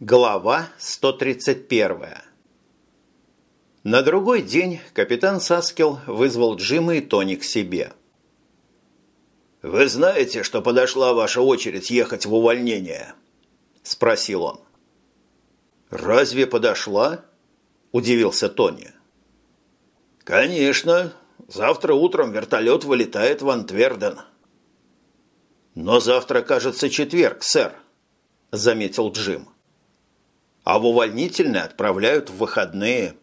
Глава 131 На другой день капитан Саскел вызвал Джима и Тони к себе. «Вы знаете, что подошла ваша очередь ехать в увольнение?» – спросил он. «Разве подошла?» – удивился Тони. «Конечно. Завтра утром вертолет вылетает в Антверден». «Но завтра, кажется, четверг, сэр», – заметил Джим а в увольнительные отправляют в выходные.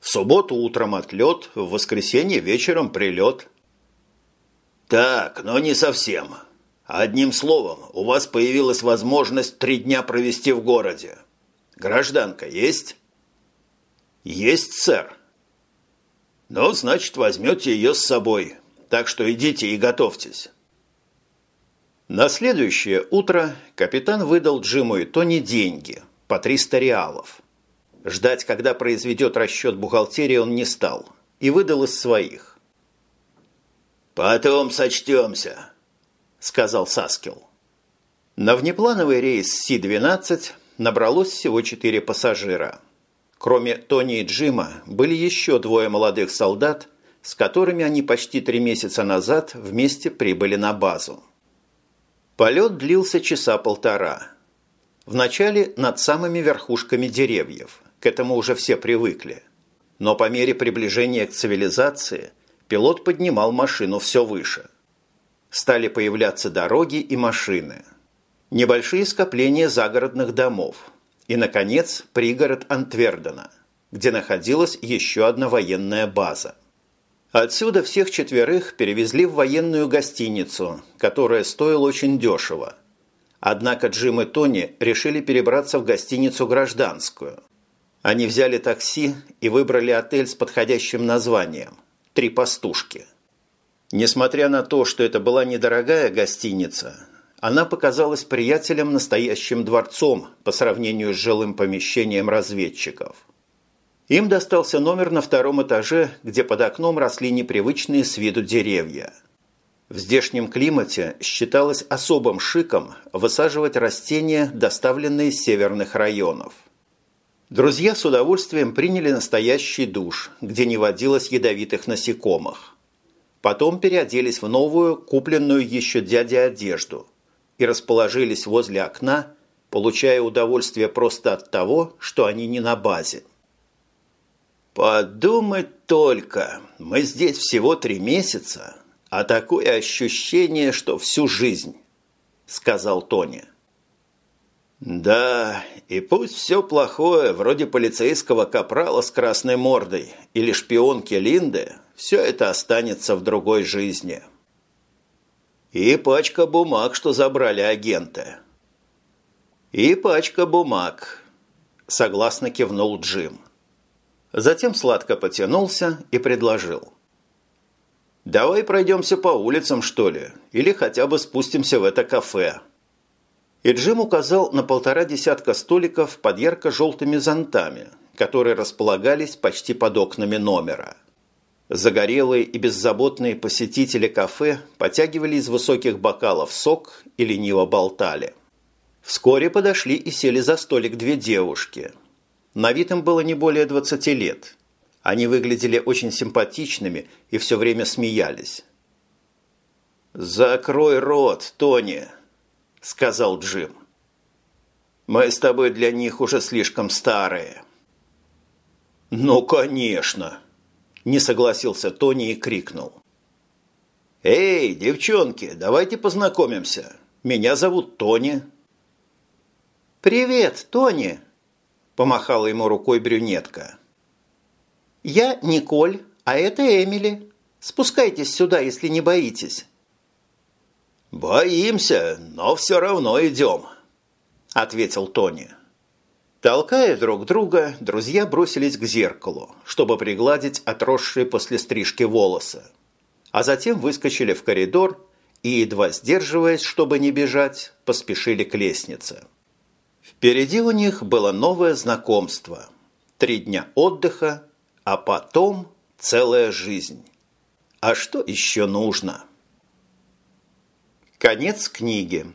В субботу утром отлет, в воскресенье вечером прилет. Так, но не совсем. Одним словом, у вас появилась возможность три дня провести в городе. Гражданка есть? Есть, сэр. Ну, значит, возьмете ее с собой. Так что идите и готовьтесь. На следующее утро капитан выдал Джиму и Тони деньги – по 300 реалов. Ждать, когда произведет расчет бухгалтерии, он не стал и выдал из своих. «Потом сочтемся», – сказал Саскил. На внеплановый рейс Си-12 набралось всего четыре пассажира. Кроме Тони и Джима были еще двое молодых солдат, с которыми они почти три месяца назад вместе прибыли на базу. Полет длился часа полтора – Вначале над самыми верхушками деревьев. К этому уже все привыкли. Но по мере приближения к цивилизации пилот поднимал машину все выше. Стали появляться дороги и машины. Небольшие скопления загородных домов. И, наконец, пригород Антвердена, где находилась еще одна военная база. Отсюда всех четверых перевезли в военную гостиницу, которая стоила очень дешево – Однако Джим и Тони решили перебраться в гостиницу «Гражданскую». Они взяли такси и выбрали отель с подходящим названием «Три пастушки». Несмотря на то, что это была недорогая гостиница, она показалась приятелям настоящим дворцом по сравнению с жилым помещением разведчиков. Им достался номер на втором этаже, где под окном росли непривычные с виду деревья – в здешнем климате считалось особым шиком высаживать растения, доставленные из северных районов. Друзья с удовольствием приняли настоящий душ, где не водилось ядовитых насекомых. Потом переоделись в новую, купленную еще дяде одежду и расположились возле окна, получая удовольствие просто от того, что они не на базе. «Подумать только, мы здесь всего три месяца, а такое ощущение, что всю жизнь», – сказал Тони. «Да, и пусть все плохое, вроде полицейского капрала с красной мордой или шпионки Линды, все это останется в другой жизни». «И пачка бумаг, что забрали агенты». «И пачка бумаг», – согласно кивнул Джим. Затем сладко потянулся и предложил – Давай пройдемся по улицам, что ли, или хотя бы спустимся в это кафе». И Джим указал на полтора десятка столиков под ярко-желтыми зонтами, которые располагались почти под окнами номера. Загорелые и беззаботные посетители кафе потягивали из высоких бокалов сок и лениво болтали. Вскоре подошли и сели за столик две девушки. На вид им было не более 20 лет – они выглядели очень симпатичными и все время смеялись. «Закрой рот, Тони», – сказал Джим. «Мы с тобой для них уже слишком старые». «Ну, конечно!» – не согласился Тони и крикнул. «Эй, девчонки, давайте познакомимся. Меня зовут Тони». «Привет, Тони!» – помахала ему рукой брюнетка. «Я Николь, а это Эмили. Спускайтесь сюда, если не боитесь». «Боимся, но все равно идем», – ответил Тони. Толкая друг друга, друзья бросились к зеркалу, чтобы пригладить отросшие после стрижки волосы. А затем выскочили в коридор и, едва сдерживаясь, чтобы не бежать, поспешили к лестнице. Впереди у них было новое знакомство. Три дня отдыха а потом целая жизнь. А что еще нужно? Конец книги.